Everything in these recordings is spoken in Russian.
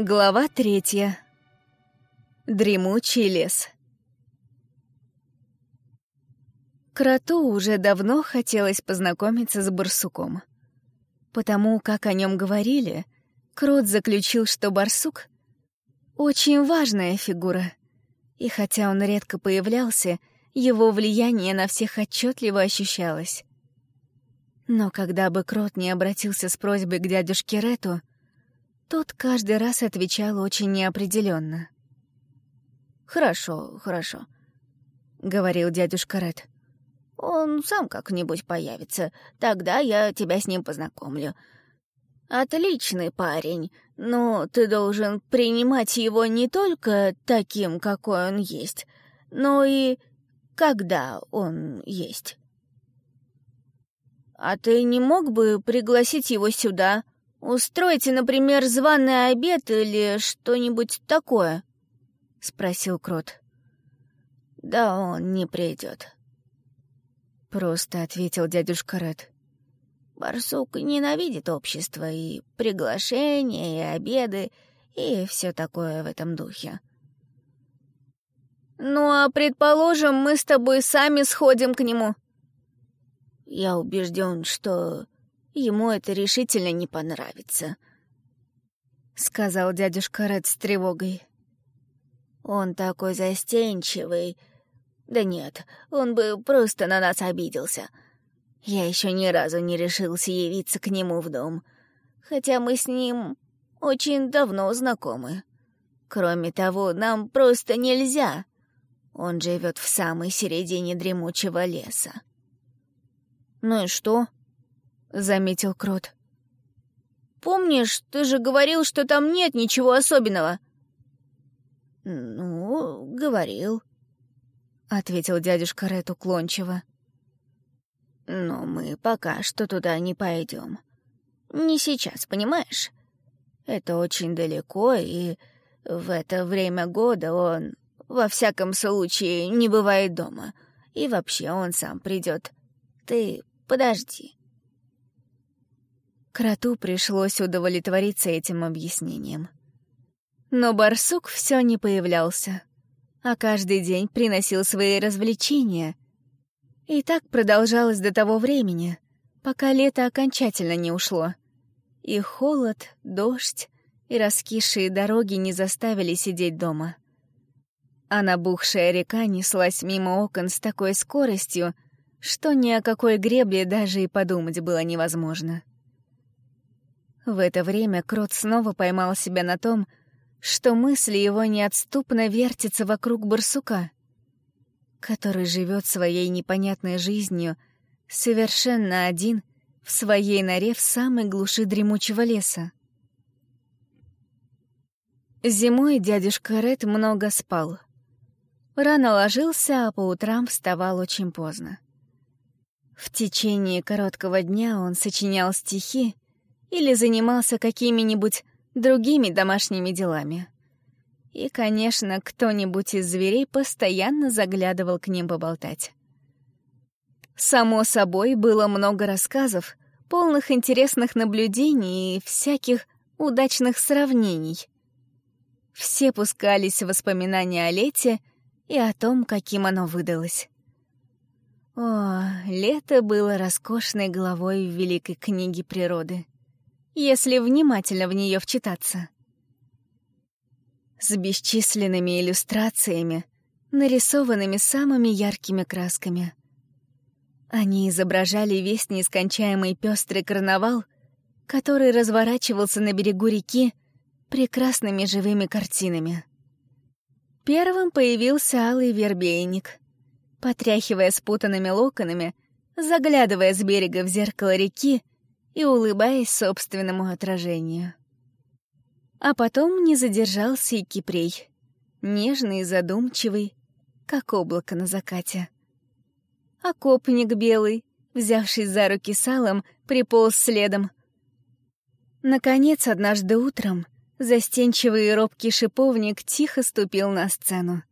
Глава третья. Дремучий лес. Кроту уже давно хотелось познакомиться с барсуком. Потому как о нем говорили, Крот заключил, что барсук — очень важная фигура. И хотя он редко появлялся, его влияние на всех отчетливо ощущалось. Но когда бы Крот не обратился с просьбой к дядюшке Рету, тот каждый раз отвечал очень неопределенно. «Хорошо, хорошо», — говорил дядюшка Ред. «Он сам как-нибудь появится, тогда я тебя с ним познакомлю. Отличный парень, но ты должен принимать его не только таким, какой он есть, но и когда он есть. А ты не мог бы пригласить его сюда, устроить, например, званый обед или что-нибудь такое?» — спросил Крот. «Да он не придет», — просто ответил дядюшка Ред. «Барсук ненавидит общество и приглашения, и обеды, и все такое в этом духе». «Ну а, предположим, мы с тобой сами сходим к нему». «Я убежден, что ему это решительно не понравится», — сказал дядюшка Ред с тревогой. Он такой застенчивый. Да нет, он бы просто на нас обиделся. Я еще ни разу не решился явиться к нему в дом, хотя мы с ним очень давно знакомы. Кроме того, нам просто нельзя. Он живет в самой середине дремучего леса. «Ну и что?» — заметил Крот. «Помнишь, ты же говорил, что там нет ничего особенного?» «Ну, говорил», — ответил дядюшка Ред уклончиво. «Но мы пока что туда не пойдем. Не сейчас, понимаешь? Это очень далеко, и в это время года он, во всяком случае, не бывает дома. И вообще он сам придет. Ты подожди». Кроту пришлось удовлетвориться этим объяснением. Но барсук все не появлялся, а каждый день приносил свои развлечения. И так продолжалось до того времени, пока лето окончательно не ушло. И холод, дождь и раскисшие дороги не заставили сидеть дома. А набухшая река неслась мимо окон с такой скоростью, что ни о какой гребле даже и подумать было невозможно. В это время Крот снова поймал себя на том, что мысли его неотступно вертятся вокруг барсука, который живет своей непонятной жизнью совершенно один в своей норе в самой глуши дремучего леса. Зимой дядюшка Ред много спал. Рано ложился, а по утрам вставал очень поздно. В течение короткого дня он сочинял стихи или занимался какими-нибудь другими домашними делами. И, конечно, кто-нибудь из зверей постоянно заглядывал к ним поболтать. Само собой, было много рассказов, полных интересных наблюдений и всяких удачных сравнений. Все пускались в воспоминания о лете и о том, каким оно выдалось. О, лето было роскошной главой в великой книге природы если внимательно в нее вчитаться. С бесчисленными иллюстрациями, нарисованными самыми яркими красками. Они изображали весь неискончаемый пестрый карнавал, который разворачивался на берегу реки прекрасными живыми картинами. Первым появился алый вербейник. Потряхивая спутанными локонами, заглядывая с берега в зеркало реки, и улыбаясь собственному отражению. А потом не задержался и Кипрей, нежный и задумчивый, как облако на закате. А копник белый, взявшись за руки салом, приполз следом. Наконец, однажды утром, застенчивый и робкий шиповник тихо ступил на сцену.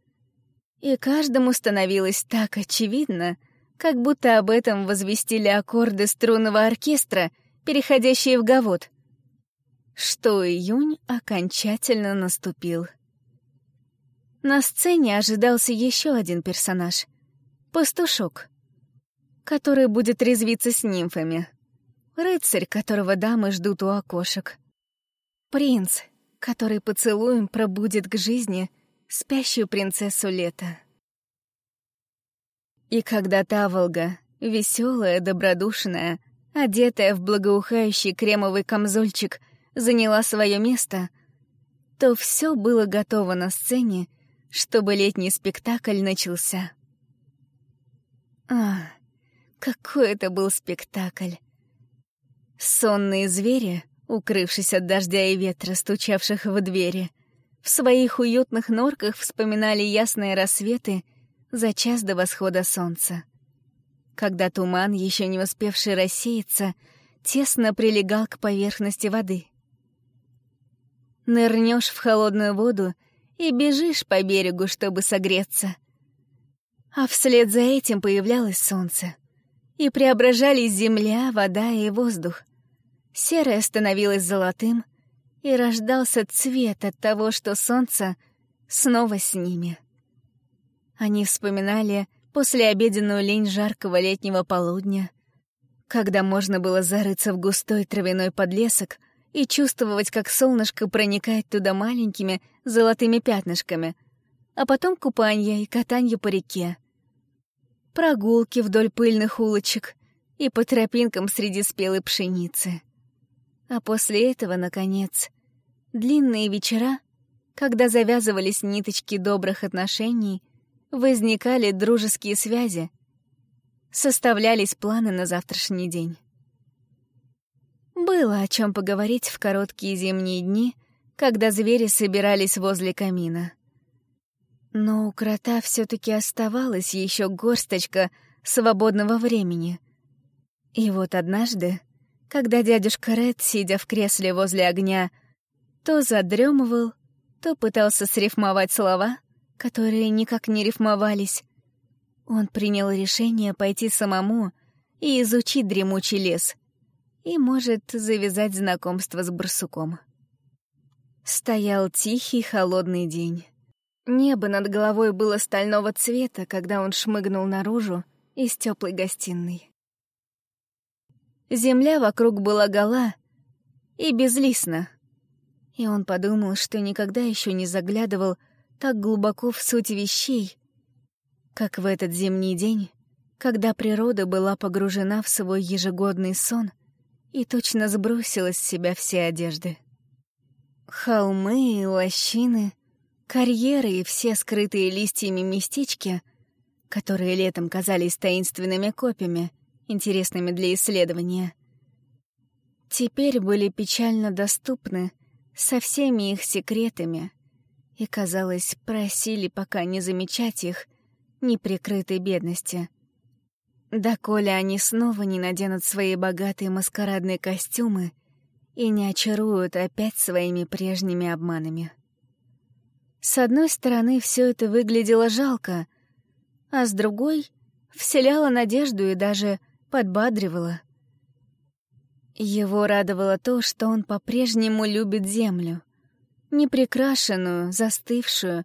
И каждому становилось так очевидно, как будто об этом возвестили аккорды струнного оркестра — переходящие в гавот, что июнь окончательно наступил. На сцене ожидался еще один персонаж — пастушок, который будет резвиться с нимфами, рыцарь, которого дамы ждут у окошек, принц, который поцелуем пробудет к жизни спящую принцессу лета. И когда Таволга, веселая, добродушная, одетая в благоухающий кремовый камзольчик, заняла свое место, то все было готово на сцене, чтобы летний спектакль начался. А, какой это был спектакль! Сонные звери, укрывшись от дождя и ветра, стучавших в двери, в своих уютных норках вспоминали ясные рассветы за час до восхода солнца когда туман, еще не успевший рассеяться, тесно прилегал к поверхности воды. Нырнешь в холодную воду и бежишь по берегу, чтобы согреться. А вслед за этим появлялось солнце, и преображались земля, вода и воздух. Серое становилось золотым, и рождался цвет от того, что солнце снова с ними. Они вспоминали послеобеденную лень жаркого летнего полудня, когда можно было зарыться в густой травяной подлесок и чувствовать, как солнышко проникает туда маленькими золотыми пятнышками, а потом купанье и катанье по реке, прогулки вдоль пыльных улочек и по тропинкам среди спелой пшеницы. А после этого, наконец, длинные вечера, когда завязывались ниточки добрых отношений — возникали дружеские связи, составлялись планы на завтрашний день. Было о чем поговорить в короткие зимние дни, когда звери собирались возле камина. Но у крота все таки оставалась еще горсточка свободного времени. И вот однажды, когда дядюшка Ред, сидя в кресле возле огня, то задремывал, то пытался срифмовать слова, которые никак не рифмовались. Он принял решение пойти самому и изучить дремучий лес, и, может, завязать знакомство с барсуком. Стоял тихий холодный день. Небо над головой было стального цвета, когда он шмыгнул наружу из теплой гостиной. Земля вокруг была гола и безлистна, и он подумал, что никогда еще не заглядывал так глубоко в суть вещей, как в этот зимний день, когда природа была погружена в свой ежегодный сон и точно сбросила с себя все одежды. Холмы и лощины, карьеры и все скрытые листьями местечки, которые летом казались таинственными копьями, интересными для исследования, теперь были печально доступны со всеми их секретами, и, казалось, просили пока не замечать их неприкрытой бедности. Доколе они снова не наденут свои богатые маскарадные костюмы и не очаруют опять своими прежними обманами. С одной стороны, все это выглядело жалко, а с другой — вселяло надежду и даже подбадривало. Его радовало то, что он по-прежнему любит землю неприкрашенную, застывшую,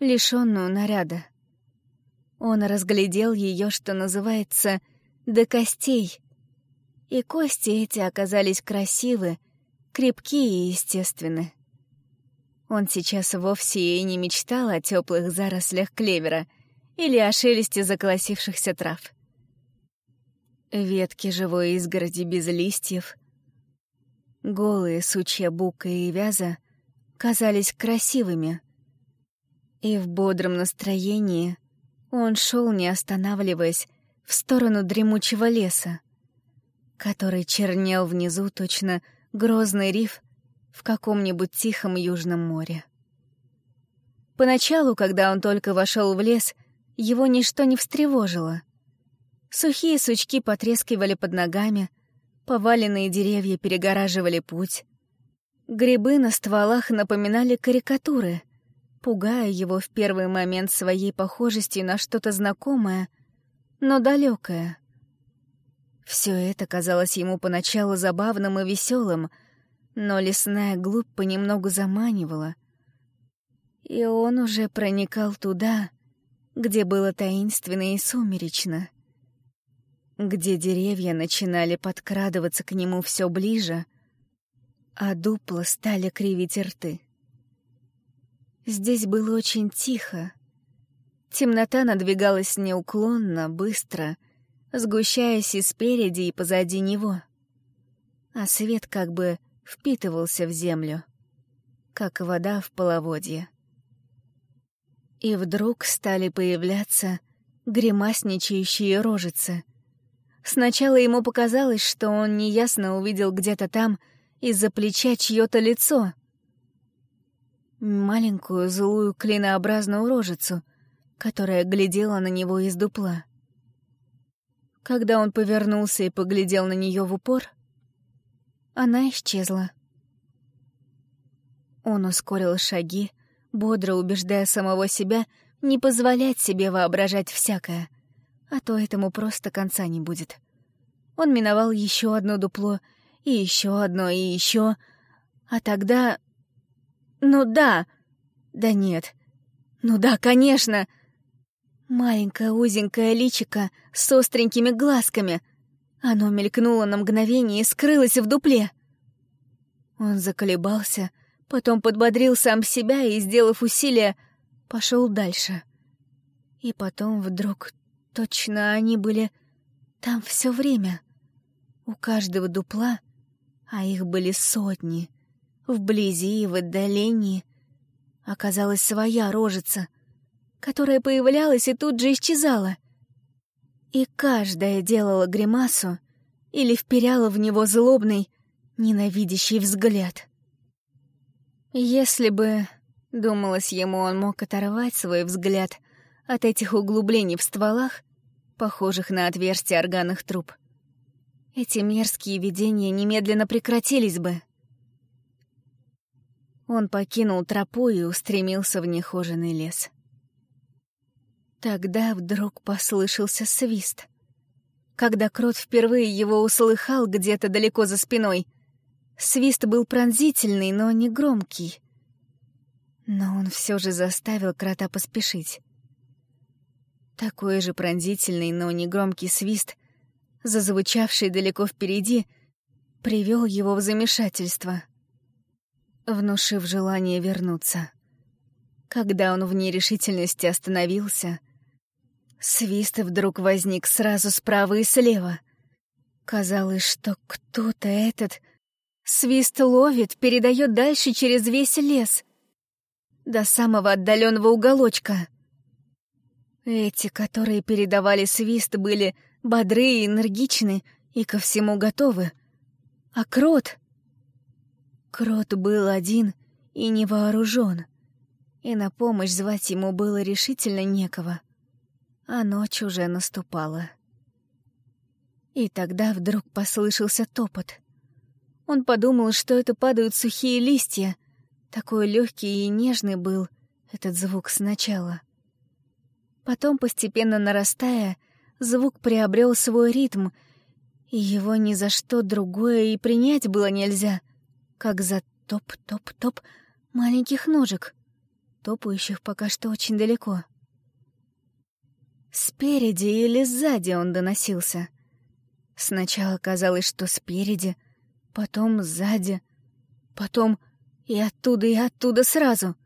лишенную наряда. Он разглядел ее, что называется, до костей, и кости эти оказались красивы, крепкие и естественны. Он сейчас вовсе и не мечтал о теплых зарослях клевера или о шелесте заколосившихся трав. Ветки живой изгороди без листьев, голые сучья бука и вяза — казались красивыми. И в бодром настроении он шел, не останавливаясь, в сторону дремучего леса, который чернел внизу точно грозный риф в каком-нибудь тихом южном море. Поначалу, когда он только вошел в лес, его ничто не встревожило. Сухие сучки потрескивали под ногами, поваленные деревья перегораживали путь, Грибы на стволах напоминали карикатуры, пугая его в первый момент своей похожестью на что-то знакомое, но далекое. Все это казалось ему поначалу забавным и веселым, но лесная глубь понемногу заманивала, и он уже проникал туда, где было таинственно и сумеречно, где деревья начинали подкрадываться к нему все ближе, а дупла стали кривить рты. Здесь было очень тихо. Темнота надвигалась неуклонно, быстро, сгущаясь и спереди, и позади него. А свет как бы впитывался в землю, как вода в половодье. И вдруг стали появляться гримасничающие рожицы. Сначала ему показалось, что он неясно увидел где-то там из-за плеча чье-то лицо. Маленькую злую клинообразную рожицу, которая глядела на него из дупла. Когда он повернулся и поглядел на нее в упор, она исчезла. Он ускорил шаги, бодро убеждая самого себя не позволять себе воображать всякое, а то этому просто конца не будет. Он миновал еще одно дупло, и еще одно, и еще, а тогда... Ну да, да нет, ну да, конечно. Маленькое узенькое личико с остренькими глазками. Оно мелькнуло на мгновение и скрылось в дупле. Он заколебался, Потом подбодрил сам себя и, сделав усилие, пошел дальше. И потом вдруг точно они были там все время. У каждого дупла, а их были сотни, вблизи и в отдалении, оказалась своя рожица, которая появлялась и тут же исчезала. И каждая делала гримасу или вперяла в него злобный, ненавидящий взгляд. Если бы, думалось ему, он мог оторвать свой взгляд от этих углублений в стволах, похожих на отверстия органных труб, эти мерзкие видения немедленно прекратились бы. Он покинул тропу и устремился в нехоженный лес. Тогда вдруг послышался свист. Когда Крот впервые его услыхал где-то далеко за спиной — Свист был пронзительный, но не громкий. Но он все же заставил крота поспешить. Такой же пронзительный, но не громкий свист, зазвучавший далеко впереди, привел его в замешательство, внушив желание вернуться. Когда он в нерешительности остановился, свист вдруг возник сразу справа и слева. Казалось, что кто-то этот Свист ловит, передает дальше через весь лес. До самого отдаленного уголочка. Эти, которые передавали свист, были бодры и энергичны и ко всему готовы. А Крот... Крот был один и не вооружен, и на помощь звать ему было решительно некого. А ночь уже наступала. И тогда вдруг послышался топот — он подумал, что это падают сухие листья. Такой легкий и нежный был этот звук сначала. Потом, постепенно нарастая, звук приобрел свой ритм, и его ни за что другое и принять было нельзя, как за топ-топ-топ маленьких ножек, топающих пока что очень далеко. Спереди или сзади он доносился. Сначала казалось, что спереди — потом сзади, потом и оттуда, и оттуда сразу.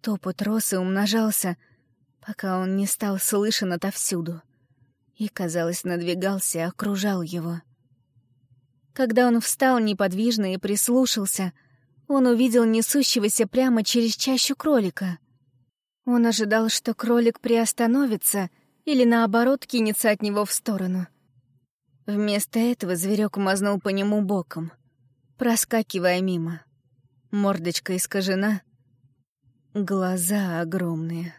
Топот рос и умножался, пока он не стал слышен отовсюду и, казалось, надвигался окружал его. Когда он встал неподвижно и прислушался, он увидел несущегося прямо через чащу кролика. Он ожидал, что кролик приостановится или, наоборот, кинется от него в сторону. Вместо этого зверек мазнул по нему боком, проскакивая мимо. Мордочка искажена, глаза огромные.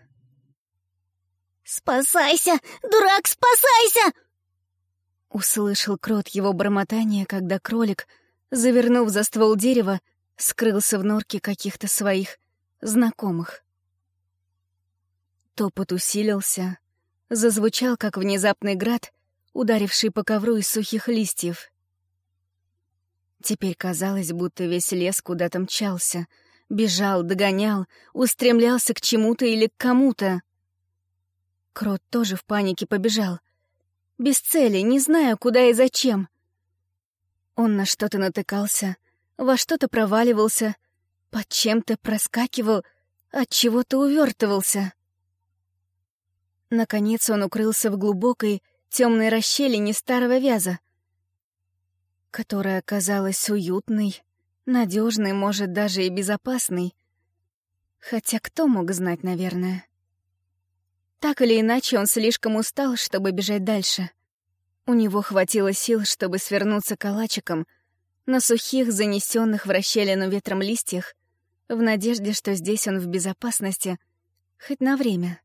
«Спасайся! Дурак, спасайся!» Услышал крот его бормотание, когда кролик, завернув за ствол дерева, скрылся в норке каких-то своих знакомых. Топот усилился, зазвучал, как внезапный град, ударивший по ковру из сухих листьев. Теперь казалось, будто весь лес куда-то мчался, бежал, догонял, устремлялся к чему-то или к кому-то. Крот тоже в панике побежал. Без цели, не зная, куда и зачем. Он на что-то натыкался, во что-то проваливался, под чем-то проскакивал, от чего-то увертывался. Наконец он укрылся в глубокой, темной расщелине старого вяза, которая казалась уютной, надежной, может, даже и безопасной. Хотя кто мог знать, наверное. Так или иначе, он слишком устал, чтобы бежать дальше. У него хватило сил, чтобы свернуться калачиком на сухих, занесенных в расщелину ветром листьях, в надежде, что здесь он в безопасности, хоть на время.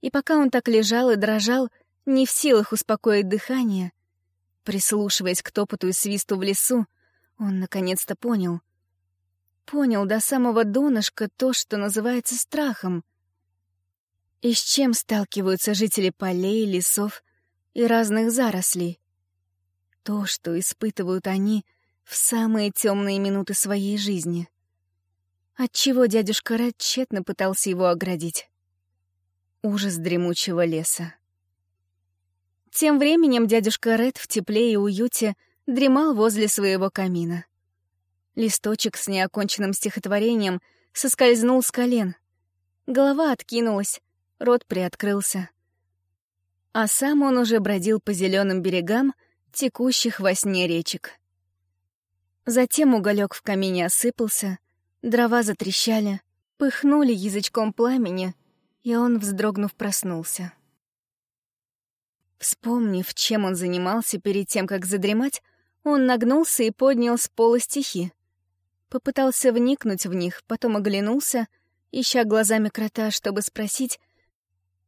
И пока он так лежал и дрожал, не в силах успокоить дыхание, прислушиваясь к топоту и свисту в лесу, он наконец-то понял. Понял до самого донышка то, что называется страхом — и с чем сталкиваются жители полей, лесов и разных зарослей? То, что испытывают они в самые темные минуты своей жизни. Отчего дядюшка Ред тщетно пытался его оградить? Ужас дремучего леса. Тем временем дядюшка Ред в тепле и уюте дремал возле своего камина. Листочек с неоконченным стихотворением соскользнул с колен. Голова откинулась, рот приоткрылся. А сам он уже бродил по зеленым берегам, текущих во сне речек. Затем уголек в камине осыпался, дрова затрещали, пыхнули язычком пламени, и он, вздрогнув, проснулся. Вспомнив, чем он занимался перед тем, как задремать, он нагнулся и поднял с пола стихи. Попытался вникнуть в них, потом оглянулся, ища глазами крота, чтобы спросить,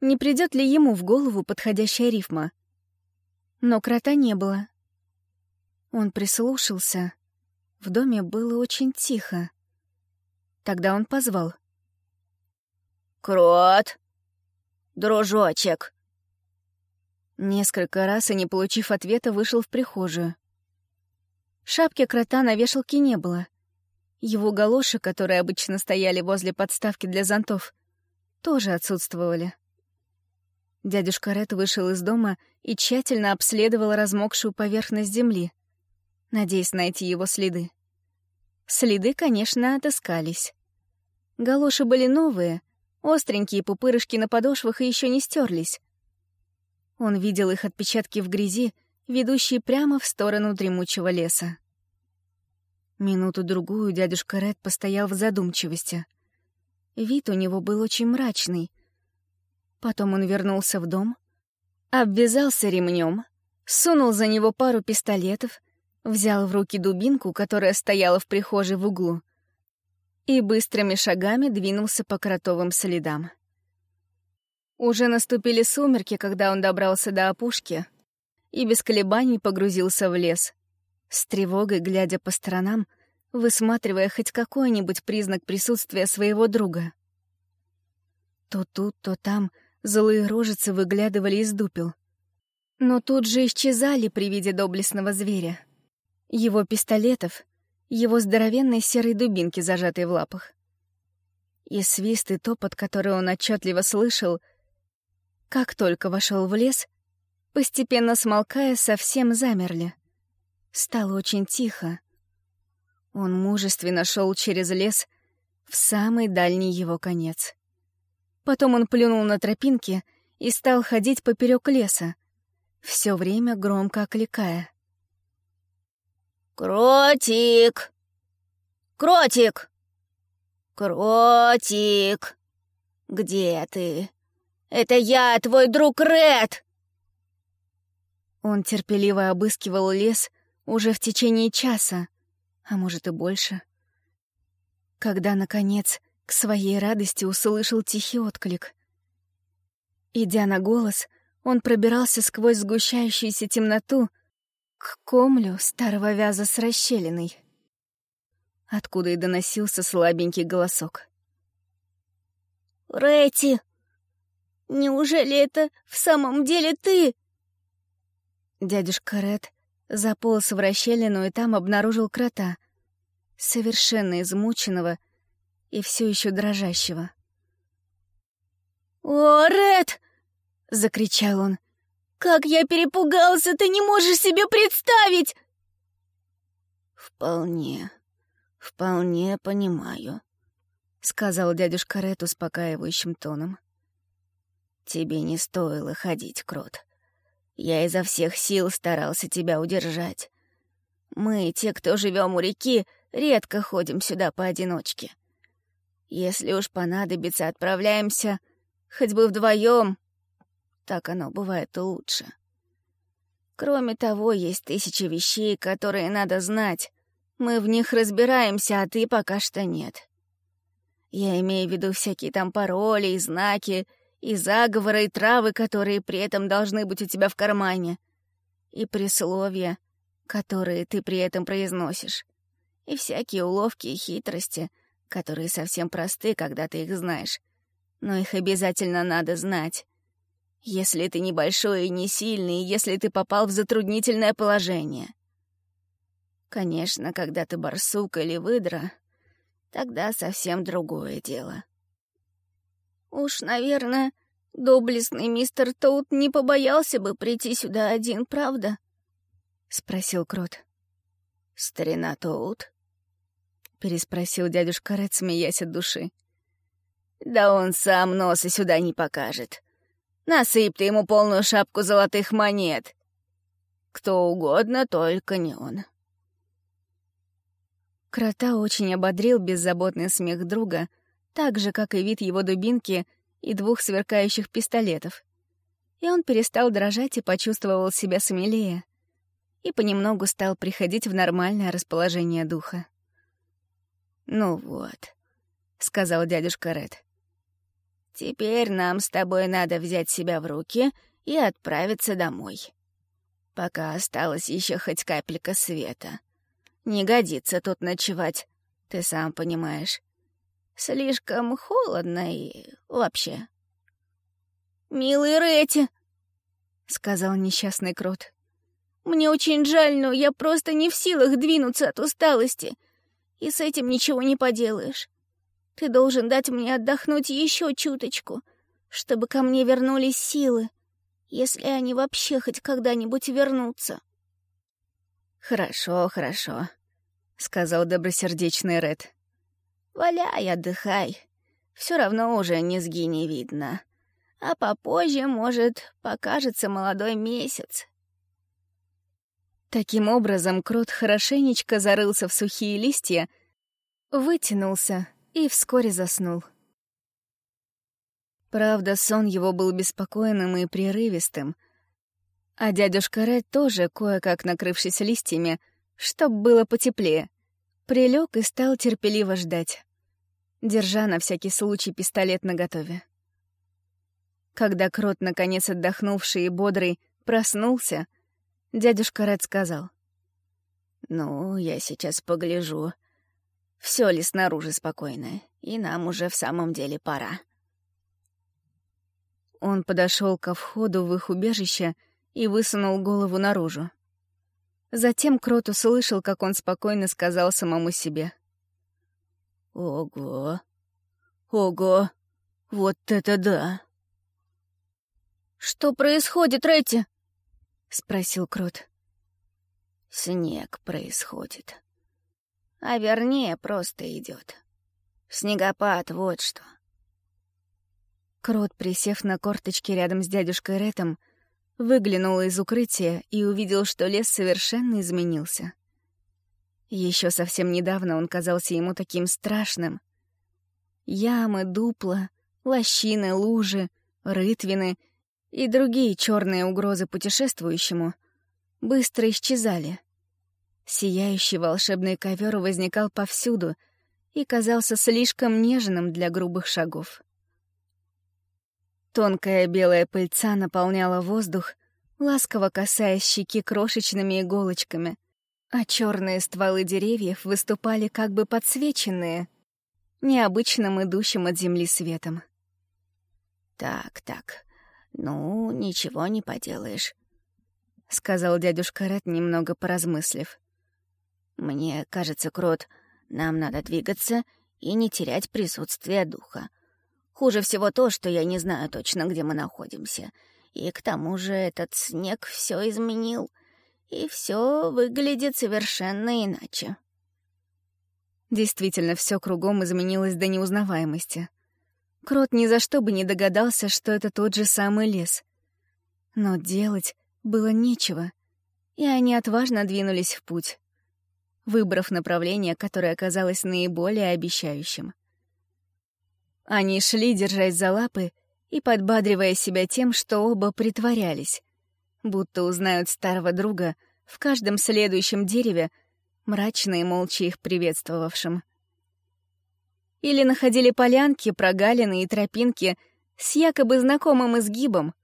не придет ли ему в голову подходящая рифма. Но крота не было. Он прислушался. В доме было очень тихо. Тогда он позвал. «Крот! Дружочек!» Несколько раз и, не получив ответа, вышел в прихожую. Шапки крота на вешалке не было. Его галоши, которые обычно стояли возле подставки для зонтов, тоже отсутствовали. Дядюшка Ред вышел из дома и тщательно обследовал размокшую поверхность земли, надеясь найти его следы. Следы, конечно, отыскались. Галоши были новые, остренькие пупырышки на подошвах еще не стерлись. Он видел их отпечатки в грязи, ведущие прямо в сторону дремучего леса. Минуту-другую дядюшка Ред постоял в задумчивости. Вид у него был очень мрачный, Потом он вернулся в дом, обвязался ремнем, сунул за него пару пистолетов, взял в руки дубинку, которая стояла в прихожей в углу, и быстрыми шагами двинулся по кротовым следам. Уже наступили сумерки, когда он добрался до опушки и без колебаний погрузился в лес, с тревогой глядя по сторонам, высматривая хоть какой-нибудь признак присутствия своего друга. То тут, то там — Злые рожицы выглядывали из дупел. Но тут же исчезали при виде доблестного зверя. Его пистолетов, его здоровенной серой дубинки, зажатой в лапах. И свист и топот, который он отчетливо слышал, как только вошел в лес, постепенно смолкая, совсем замерли. Стало очень тихо. Он мужественно шел через лес в самый дальний его конец. Потом он плюнул на тропинки и стал ходить поперек леса, все время громко окликая. «Кротик! Кротик! Кротик! Где ты? Это я, твой друг Ред!» Он терпеливо обыскивал лес уже в течение часа, а может и больше. Когда, наконец, к своей радости услышал тихий отклик. Идя на голос, он пробирался сквозь сгущающуюся темноту к комлю старого вяза с расщелиной, откуда и доносился слабенький голосок. «Рэти, неужели это в самом деле ты?» Дядюшка Ред Заполз в расщелину и там обнаружил крота, совершенно измученного и все еще дрожащего. «О, Ред!» — закричал он. «Как я перепугался, ты не можешь себе представить!» «Вполне, вполне понимаю», — сказал дядюшка Ред успокаивающим тоном. «Тебе не стоило ходить, Крот. Я изо всех сил старался тебя удержать. Мы, те, кто живем у реки, редко ходим сюда поодиночке. Если уж понадобится, отправляемся хоть бы вдвоем. Так оно бывает лучше. Кроме того, есть тысячи вещей, которые надо знать. Мы в них разбираемся, а ты пока что нет. Я имею в виду всякие там пароли и знаки, и заговоры, и травы, которые при этом должны быть у тебя в кармане, и присловия, которые ты при этом произносишь, и всякие уловки и хитрости, которые совсем просты, когда ты их знаешь, но их обязательно надо знать. Если ты небольшой и не сильный, если ты попал в затруднительное положение. Конечно, когда ты барсук или выдра, тогда совсем другое дело. Уж, наверное, доблестный мистер Тоут не побоялся бы прийти сюда один, правда? — спросил Крот. «Старина Тоут?» — переспросил дядюшка Ред, смеясь от души. «Да он сам носа сюда не покажет. Насыпь ты ему полную шапку золотых монет. Кто угодно, только не он». Крота очень ободрил беззаботный смех друга, так же, как и вид его дубинки и двух сверкающих пистолетов. И он перестал дрожать и почувствовал себя смелее, и понемногу стал приходить в нормальное расположение духа. «Ну вот», — сказал дядюшка Ред. «Теперь нам с тобой надо взять себя в руки и отправиться домой. Пока осталась еще хоть капелька света. Не годится тут ночевать, ты сам понимаешь. Слишком холодно и вообще. «Милый Рэти», — сказал несчастный Крот, — «мне очень жаль, но я просто не в силах двинуться от усталости, и с этим ничего не поделаешь. Ты должен дать мне отдохнуть еще чуточку, чтобы ко мне вернулись силы, если они вообще хоть когда-нибудь вернутся». «Хорошо, хорошо», — сказал добросердечный Ред. Валяй, отдыхай. Все равно уже низги не видно. А попозже, может, покажется молодой месяц. Таким образом, крот хорошенечко зарылся в сухие листья, вытянулся и вскоре заснул. Правда, сон его был беспокойным и прерывистым, а дядюшка Ред тоже, кое-как накрывшись листьями, чтоб было потеплее, прилег и стал терпеливо ждать держа на всякий случай пистолет наготове. Когда крот, наконец отдохнувший и бодрый, проснулся, дядюшка Ред сказал. «Ну, я сейчас погляжу. Все ли снаружи спокойно, и нам уже в самом деле пора». Он подошел ко входу в их убежище и высунул голову наружу. Затем Крот услышал, как он спокойно сказал самому себе. Ого! Ого! Вот это да! «Что происходит, Ретти?» — спросил Крот. «Снег происходит. А вернее, просто идет. Снегопад, вот что». Крот, присев на корточки рядом с дядюшкой Ретом, выглянул из укрытия и увидел, что лес совершенно изменился. Еще совсем недавно он казался ему таким страшным. Ямы, дупла, лощины, лужи, рытвины и другие черные угрозы путешествующему быстро исчезали. Сияющий волшебный ковер возникал повсюду и казался слишком нежным для грубых шагов. Тонкая белая пыльца наполняла воздух, ласково касаясь щеки крошечными иголочками — а черные стволы деревьев выступали как бы подсвеченные, необычным идущим от земли светом. «Так, так, ну, ничего не поделаешь. — сказал дядюшка Ред, немного поразмыслив. «Мне кажется, Крот, нам надо двигаться и не терять присутствие духа. Хуже всего то, что я не знаю точно, где мы находимся. И к тому же этот снег все изменил, и все выглядит совершенно иначе». Действительно, все кругом изменилось до неузнаваемости. Крот ни за что бы не догадался, что это тот же самый лес. Но делать было нечего, и они отважно двинулись в путь, выбрав направление, которое оказалось наиболее обещающим. Они шли, держась за лапы и подбадривая себя тем, что оба притворялись, будто узнают старого друга в каждом следующем дереве, мрачно и молча их приветствовавшим. Или находили полянки, прогалины и тропинки с якобы знакомым изгибом,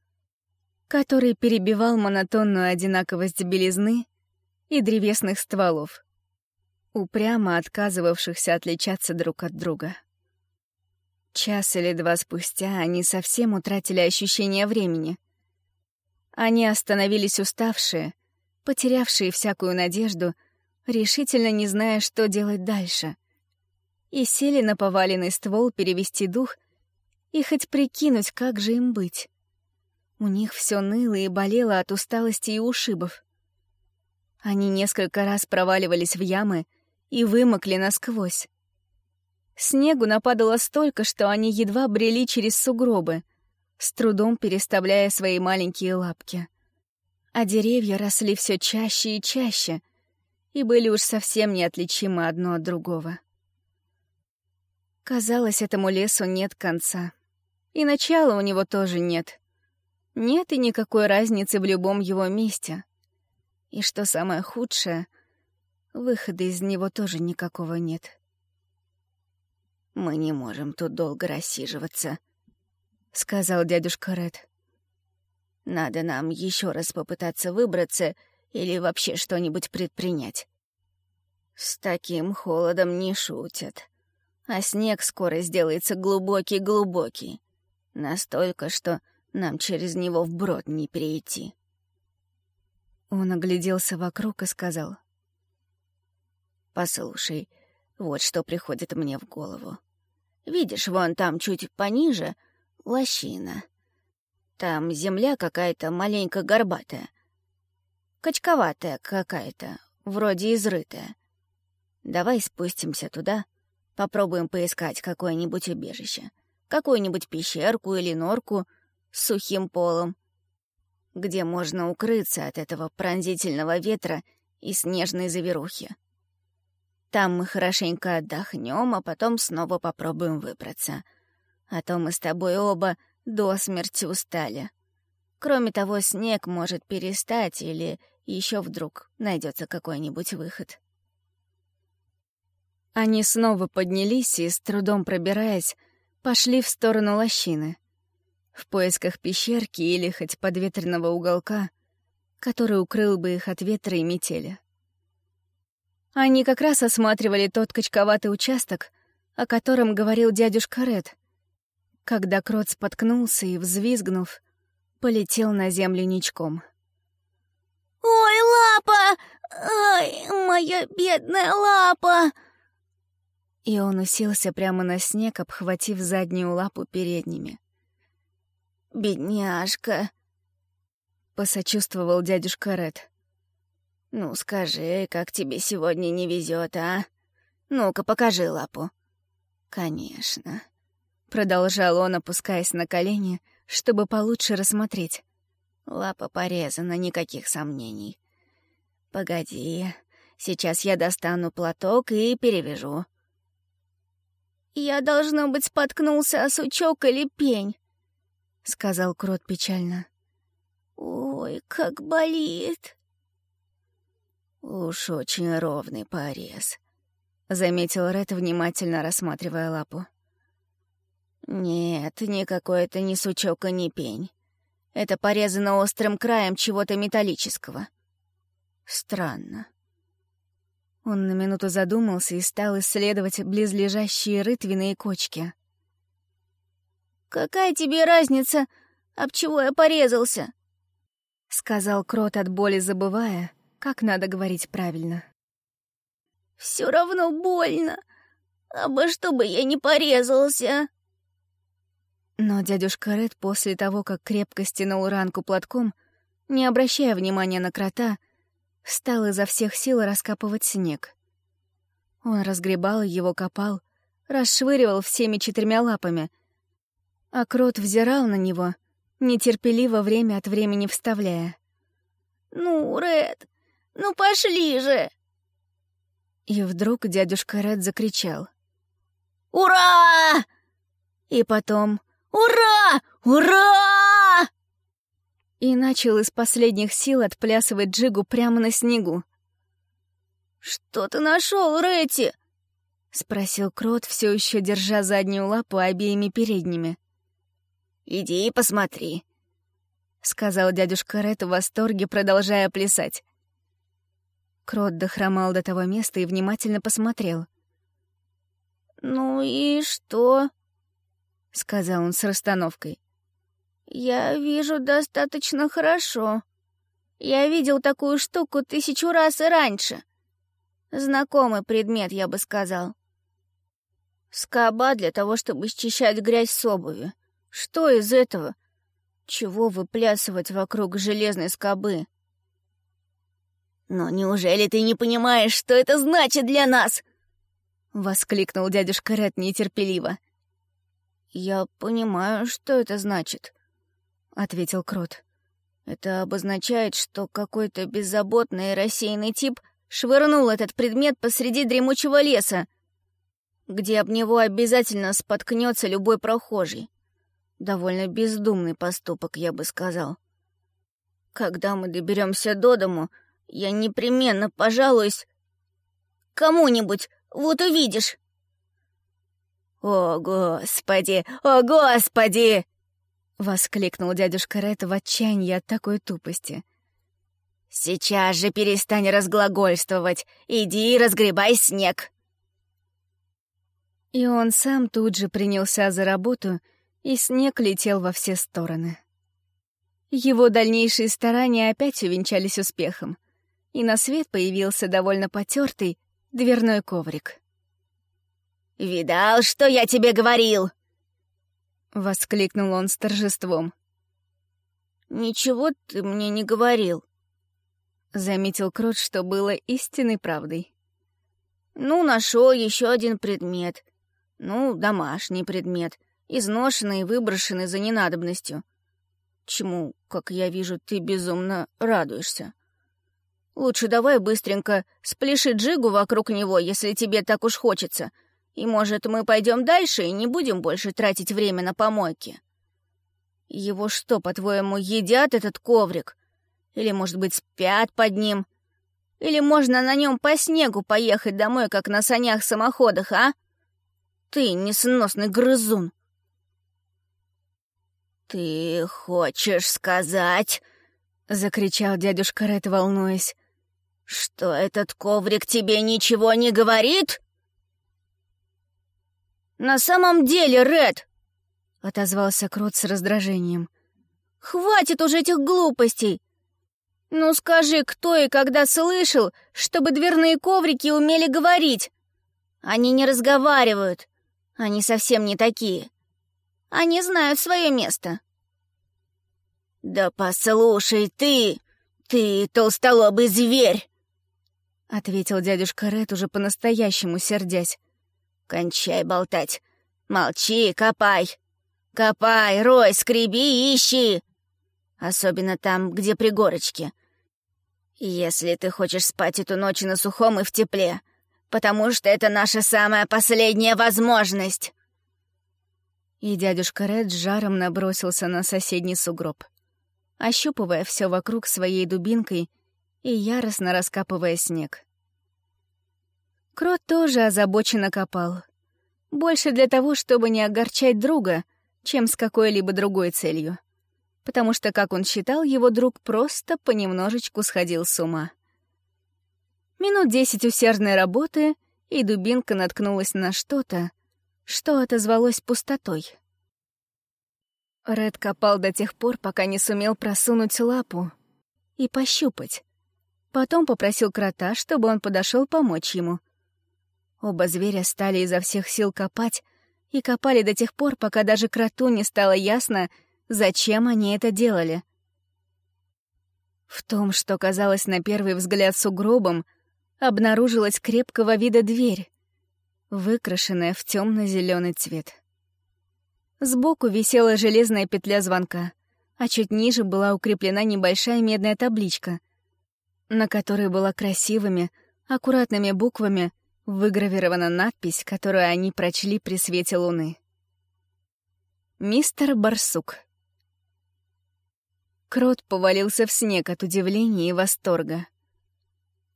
который перебивал монотонную одинаковость белизны и древесных стволов, упрямо отказывавшихся отличаться друг от друга. Час или два спустя они совсем утратили ощущение времени. Они остановились уставшие, потерявшие всякую надежду, решительно не зная, что делать дальше, и сели на поваленный ствол перевести дух и хоть прикинуть, как же им быть. У них все ныло и болело от усталости и ушибов. Они несколько раз проваливались в ямы и вымокли насквозь. Снегу нападало столько, что они едва брели через сугробы, с трудом переставляя свои маленькие лапки. А деревья росли все чаще и чаще и были уж совсем неотличимы одно от другого. Казалось, этому лесу нет конца. И начала у него тоже нет. Нет и никакой разницы в любом его месте. И что самое худшее, выхода из него тоже никакого нет. «Мы не можем тут долго рассиживаться», — сказал дядюшка Ред. «Надо нам еще раз попытаться выбраться или вообще что-нибудь предпринять. С таким холодом не шутят, а снег скоро сделается глубокий-глубокий, настолько, что нам через него вброд не перейти. Он огляделся вокруг и сказал. «Послушай, вот что приходит мне в голову. Видишь, вон там чуть пониже — лощина. Там земля какая-то маленько горбатая. Качковатая какая-то, вроде изрытая. Давай спустимся туда, попробуем поискать какое-нибудь убежище, какую-нибудь пещерку или норку — с сухим полом, где можно укрыться от этого пронзительного ветра и снежной заверухи. Там мы хорошенько отдохнем, а потом снова попробуем выбраться. А то мы с тобой оба до смерти устали. Кроме того, снег может перестать или еще вдруг найдется какой-нибудь выход. Они снова поднялись и, с трудом пробираясь, пошли в сторону лощины в поисках пещерки или хоть подветренного уголка, который укрыл бы их от ветра и метели. Они как раз осматривали тот качковатый участок, о котором говорил дядюшка Ред, когда крот споткнулся и, взвизгнув, полетел на землю ничком. «Ой, лапа! Ай, моя бедная лапа!» И он уселся прямо на снег, обхватив заднюю лапу передними. «Бедняжка», — посочувствовал дядюшка Ред. «Ну, скажи, как тебе сегодня не везет, а? Ну-ка, покажи лапу». «Конечно», — продолжал он, опускаясь на колени, чтобы получше рассмотреть. «Лапа порезана, никаких сомнений. Погоди, сейчас я достану платок и перевяжу». «Я, должно быть, споткнулся о сучок или пень», — сказал Крот печально. «Ой, как болит!» «Уж очень ровный порез», — заметил Ред, внимательно рассматривая лапу. «Нет, никакой это не сучок и не пень. Это порезано острым краем чего-то металлического. Странно». Он на минуту задумался и стал исследовать близлежащие рытвины и кочки. «Какая тебе разница, об чего я порезался?» — сказал Крот от боли, забывая, как надо говорить правильно. Все равно больно. Обо что бы я не порезался. Но дядюшка Ред после того, как крепко стянул ранку платком, не обращая внимания на крота, стал изо всех сил раскапывать снег. Он разгребал его, копал, расшвыривал всеми четырьмя лапами, а крот взирал на него, нетерпеливо время от времени вставляя. «Ну, Ред, ну пошли же!» И вдруг дядюшка Ред закричал. «Ура!» И потом «Ура! Ура!» И начал из последних сил отплясывать джигу прямо на снегу. «Что ты нашел, Рэти?» — спросил Крот, все еще держа заднюю лапу обеими передними. «Иди и посмотри», — сказал дядюшка Ред в восторге, продолжая плясать. Крот дохромал до того места и внимательно посмотрел. «Ну и что?» — сказал он с расстановкой. «Я вижу достаточно хорошо. Я видел такую штуку тысячу раз и раньше. Знакомый предмет, я бы сказал. Скоба для того, чтобы счищать грязь с обуви. Что из этого? Чего выплясывать вокруг железной скобы? «Но неужели ты не понимаешь, что это значит для нас?» — воскликнул дядюшка Ред нетерпеливо. «Я понимаю, что это значит», — ответил Крот. «Это обозначает, что какой-то беззаботный и рассеянный тип швырнул этот предмет посреди дремучего леса, где об него обязательно споткнется любой прохожий. Довольно бездумный поступок, я бы сказал. Когда мы доберемся до дому, я непременно пожалуюсь кому-нибудь, вот увидишь. «О, Господи! О, Господи!» — воскликнул дядюшка Ред в отчаянии от такой тупости. «Сейчас же перестань разглагольствовать. Иди и разгребай снег!» И он сам тут же принялся за работу, и снег летел во все стороны. Его дальнейшие старания опять увенчались успехом и на свет появился довольно потертый дверной коврик. «Видал, что я тебе говорил?» — воскликнул он с торжеством. «Ничего ты мне не говорил», — заметил Крот, что было истинной правдой. «Ну, нашел еще один предмет. Ну, домашний предмет, изношенный и выброшенный за ненадобностью. Чему, как я вижу, ты безумно радуешься. Лучше давай быстренько спляши джигу вокруг него, если тебе так уж хочется. И, может, мы пойдем дальше и не будем больше тратить время на помойки. Его что, по-твоему, едят этот коврик? Или, может быть, спят под ним? Или можно на нем по снегу поехать домой, как на санях-самоходах, а? Ты несносный грызун. «Ты хочешь сказать...» — закричал дядюшка Ред, волнуясь. «Что этот коврик тебе ничего не говорит?» «На самом деле, Ред!» — отозвался Крот с раздражением. «Хватит уже этих глупостей! Ну скажи, кто и когда слышал, чтобы дверные коврики умели говорить? Они не разговаривают. Они совсем не такие. Они знают свое место». «Да послушай ты, ты толстолобый зверь!» — ответил дядюшка Ред, уже по-настоящему сердясь. «Кончай болтать. Молчи, копай. Копай, рой, скреби ищи. Особенно там, где пригорочки. Если ты хочешь спать эту ночь на сухом и в тепле, потому что это наша самая последняя возможность». И дядюшка Ред жаром набросился на соседний сугроб, ощупывая все вокруг своей дубинкой — и яростно раскапывая снег. Крот тоже озабоченно копал. Больше для того, чтобы не огорчать друга, чем с какой-либо другой целью. Потому что, как он считал, его друг просто понемножечку сходил с ума. Минут десять усердной работы, и дубинка наткнулась на что-то, что отозвалось пустотой. Ред копал до тех пор, пока не сумел просунуть лапу и пощупать. Потом попросил крота, чтобы он подошел помочь ему. Оба зверя стали изо всех сил копать, и копали до тех пор, пока даже кроту не стало ясно, зачем они это делали. В том, что казалось на первый взгляд сугробом, обнаружилась крепкого вида дверь, выкрашенная в темно зеленый цвет. Сбоку висела железная петля звонка, а чуть ниже была укреплена небольшая медная табличка, на которой была красивыми, аккуратными буквами выгравирована надпись, которую они прочли при свете луны. «Мистер Барсук». Крот повалился в снег от удивления и восторга.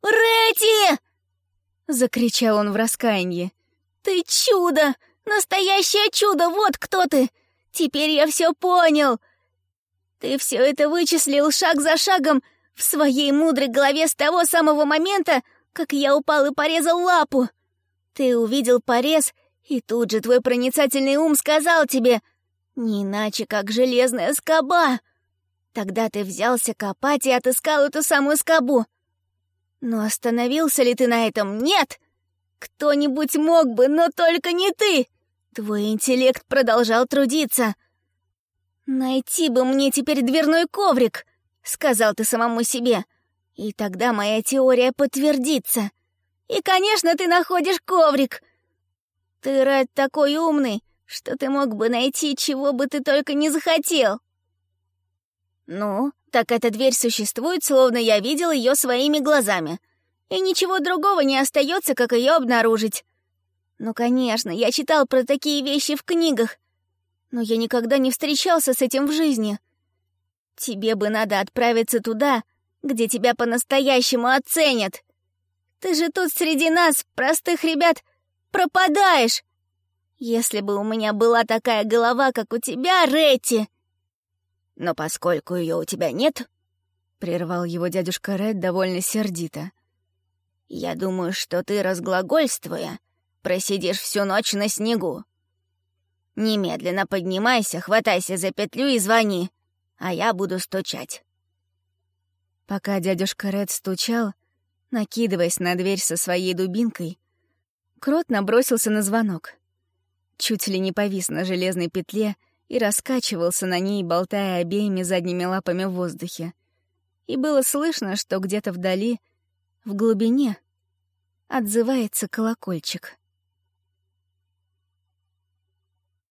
«Рэти!» — закричал он в раскаянии. «Ты чудо! Настоящее чудо! Вот кто ты! Теперь я все понял! Ты все это вычислил шаг за шагом в своей мудрой голове с того самого момента, как я упал и порезал лапу. Ты увидел порез, и тут же твой проницательный ум сказал тебе, не иначе, как железная скоба. Тогда ты взялся копать и отыскал эту самую скобу. Но остановился ли ты на этом? Нет! Кто-нибудь мог бы, но только не ты! Твой интеллект продолжал трудиться. «Найти бы мне теперь дверной коврик», — сказал ты самому себе. «И тогда моя теория подтвердится. И, конечно, ты находишь коврик. Ты, Ред, такой умный, что ты мог бы найти, чего бы ты только не захотел». «Ну, так эта дверь существует, словно я видел ее своими глазами. И ничего другого не остается, как ее обнаружить. Ну, конечно, я читал про такие вещи в книгах, но я никогда не встречался с этим в жизни. Тебе бы надо отправиться туда, где тебя по-настоящему оценят. Ты же тут среди нас, простых ребят, пропадаешь. Если бы у меня была такая голова, как у тебя, Ретти, но поскольку ее у тебя нет, — прервал его дядюшка Ред довольно сердито, — я думаю, что ты, разглагольствуя, просидишь всю ночь на снегу. Немедленно поднимайся, хватайся за петлю и звони, а я буду стучать. Пока дядюшка Ред стучал, накидываясь на дверь со своей дубинкой, Крот набросился на звонок. Чуть ли не повис на железной петле — и раскачивался на ней, болтая обеими задними лапами в воздухе. И было слышно, что где-то вдали, в глубине, отзывается колокольчик.